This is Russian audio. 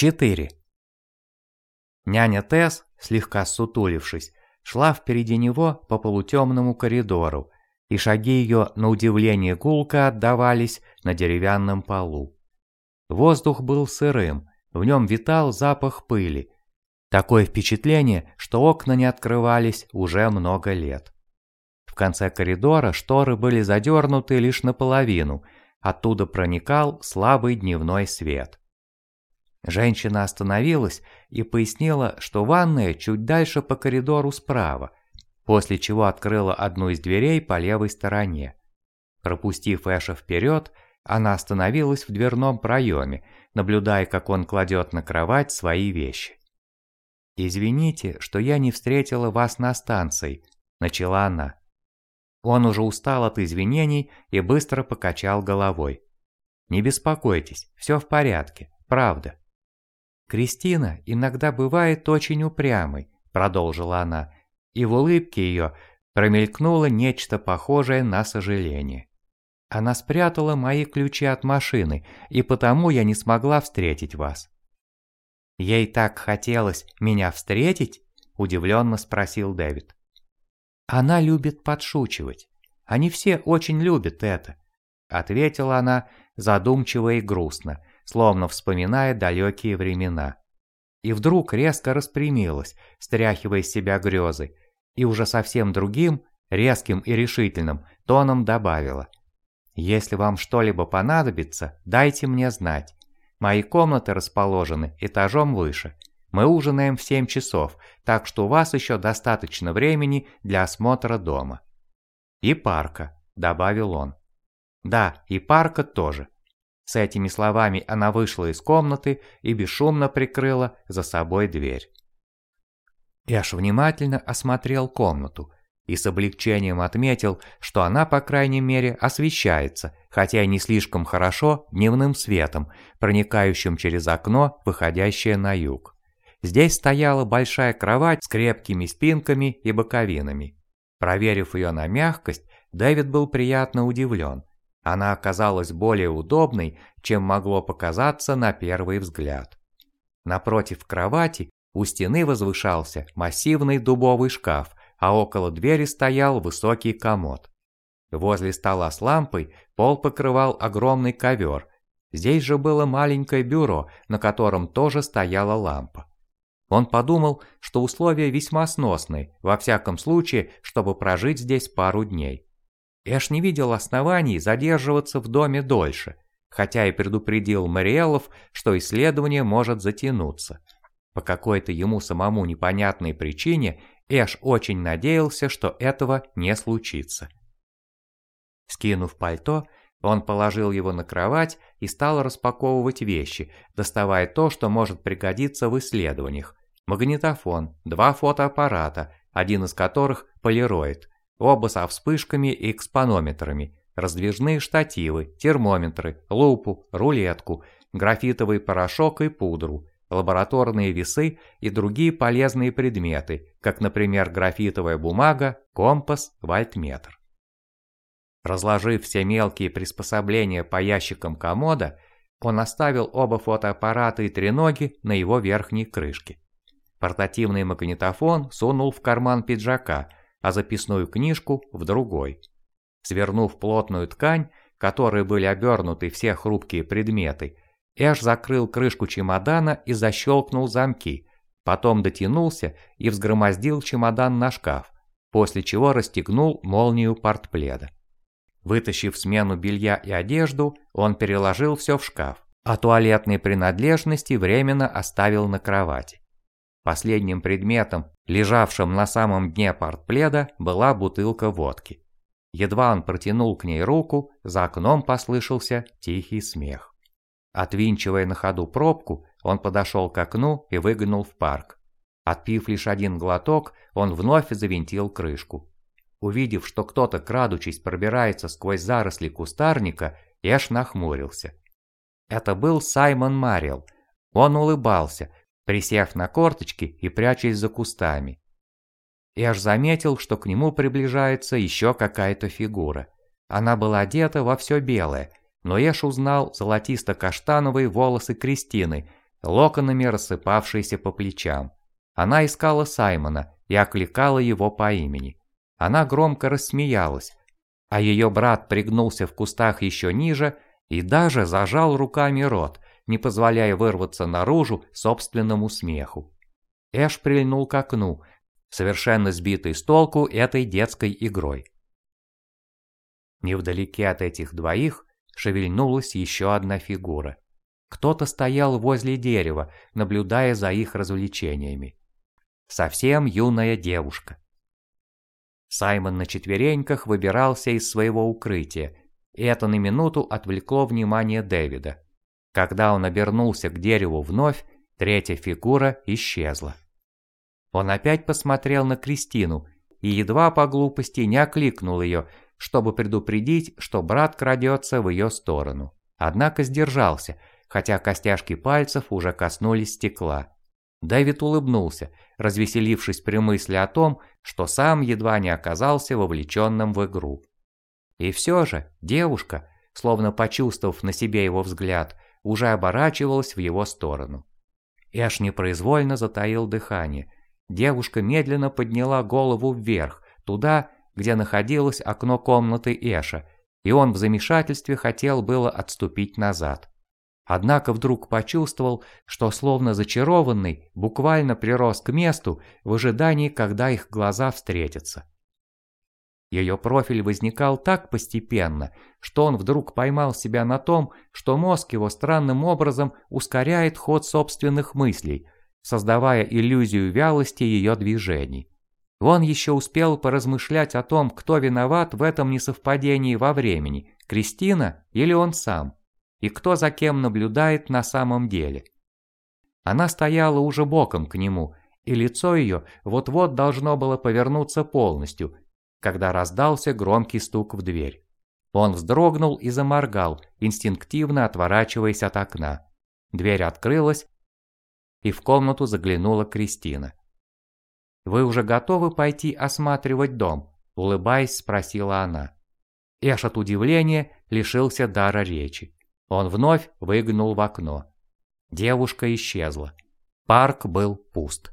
4. Няня Тесс, слегка сутулившись, шла впереди него по полутемному коридору, и шаги ее, на удивление гулко, отдавались на деревянном полу. Воздух был сырым, в нем витал запах пыли. Такое впечатление, что окна не открывались уже много лет. В конце коридора шторы были задернуты лишь наполовину, оттуда проникал слабый дневной свет. Женщина остановилась и пояснила, что ванная чуть дальше по коридору справа, после чего открыла одну из дверей по левой стороне. Пропустив Эша вперед, она остановилась в дверном проеме, наблюдая, как он кладет на кровать свои вещи. «Извините, что я не встретила вас на станции», – начала она. Он уже устал от извинений и быстро покачал головой. «Не беспокойтесь, все в порядке, правда». «Кристина иногда бывает очень упрямой», – продолжила она, и в улыбке ее промелькнуло нечто похожее на сожаление. Она спрятала мои ключи от машины, и потому я не смогла встретить вас. Ей так хотелось меня встретить? Удивленно спросил Дэвид. Она любит подшучивать. Они все очень любят это. Ответила она задумчиво и грустно, словно вспоминая далекие времена. И вдруг резко распрямилась, стряхивая с себя грезы, и уже совсем другим, резким и решительным тоном добавила. «Если вам что-либо понадобится, дайте мне знать. Мои комнаты расположены этажом выше. Мы ужинаем в 7 часов, так что у вас еще достаточно времени для осмотра дома». «И парка», – добавил он. «Да, и парка тоже. С этими словами она вышла из комнаты и бесшумно прикрыла за собой дверь. Эш внимательно осмотрел комнату и с облегчением отметил, что она, по крайней мере, освещается, хотя и не слишком хорошо, дневным светом, проникающим через окно, выходящее на юг. Здесь стояла большая кровать с крепкими спинками и боковинами. Проверив ее на мягкость, Дэвид был приятно удивлен. Она оказалась более удобной, чем могло показаться на первый взгляд. Напротив кровати у стены возвышался массивный дубовый шкаф, а около двери стоял высокий комод. Возле стола с лампой пол покрывал огромный ковер. Здесь же было маленькое бюро, на котором тоже стояла лампа. Он подумал, что условия весьма сносные, во всяком случае, чтобы прожить здесь пару дней. Эш не видел оснований задерживаться в доме дольше, хотя и предупредил Мариэлов, что исследование может затянуться. По какой-то ему самому непонятной причине Эш очень надеялся, что этого не случится. Скинув пальто, он положил его на кровать и стал распаковывать вещи, доставая то, что может пригодиться в исследованиях. Магнитофон, два фотоаппарата, один из которых полироид, Оба со вспышками и экспонометрами, раздвижные штативы, термометры, лупу, рулетку, графитовый порошок и пудру, лабораторные весы и другие полезные предметы, как, например, графитовая бумага, компас, вольтметр. Разложив все мелкие приспособления по ящикам комода, он оставил оба фотоаппарата и треноги на его верхней крышке. Портативный магнитофон сунул в карман пиджака – а записную книжку в другой. Свернув плотную ткань, которой были обернуты все хрупкие предметы, Эш закрыл крышку чемодана и защелкнул замки, потом дотянулся и взгромоздил чемодан на шкаф, после чего расстегнул молнию портпледа. Вытащив смену белья и одежду, он переложил все в шкаф, а туалетные принадлежности временно оставил на кровати. Последним предметом, лежавшим на самом дне портпледа, была бутылка водки. Едва он протянул к ней руку, за окном послышался тихий смех. Отвинчивая на ходу пробку, он подошел к окну и выглянул в парк. Отпив лишь один глоток, он вновь завинтил крышку. Увидев, что кто-то, крадучись, пробирается сквозь заросли кустарника, Эш нахмурился. Это был Саймон Марил. Он улыбался, присев на корточки и прячась за кустами. И аж заметил, что к нему приближается еще какая-то фигура. Она была одета во все белое, но Эш узнал золотисто-каштановые волосы Кристины, локонами рассыпавшиеся по плечам. Она искала Саймона и окликала его по имени. Она громко рассмеялась, а ее брат пригнулся в кустах еще ниже и даже зажал руками рот, не позволяя вырваться наружу собственному смеху. Эш прильнул к окну, совершенно сбитый с толку этой детской игрой. Невдалеке от этих двоих шевельнулась еще одна фигура. Кто-то стоял возле дерева, наблюдая за их развлечениями. Совсем юная девушка. Саймон на четвереньках выбирался из своего укрытия, и это на минуту отвлекло внимание Дэвида. Когда он обернулся к дереву вновь, третья фигура исчезла. Он опять посмотрел на Кристину и едва по глупости не окликнул ее, чтобы предупредить, что брат крадется в ее сторону. Однако сдержался, хотя костяшки пальцев уже коснулись стекла. Дэвид улыбнулся, развеселившись при мысли о том, что сам едва не оказался вовлеченным в игру. И все же девушка, словно почувствовав на себе его взгляд, уже оборачивалась в его сторону. Эш непроизвольно затаил дыхание. Девушка медленно подняла голову вверх, туда, где находилось окно комнаты Эша, и он в замешательстве хотел было отступить назад. Однако вдруг почувствовал, что словно зачарованный, буквально прирос к месту в ожидании, когда их глаза встретятся. Ее профиль возникал так постепенно, что он вдруг поймал себя на том, что мозг его странным образом ускоряет ход собственных мыслей, создавая иллюзию вялости ее движений. Он еще успел поразмышлять о том, кто виноват в этом несовпадении во времени, Кристина или он сам и кто за кем наблюдает на самом деле. Она стояла уже боком к нему, и лицо ее вот-вот должно было повернуться полностью, когда раздался громкий стук в дверь. Он вздрогнул и заморгал, инстинктивно отворачиваясь от окна. Дверь открылась, и в комнату заглянула Кристина. «Вы уже готовы пойти осматривать дом?» – улыбаясь, спросила она. Эш от удивления лишился дара речи. Он вновь выглянул в окно. Девушка исчезла. Парк был пуст.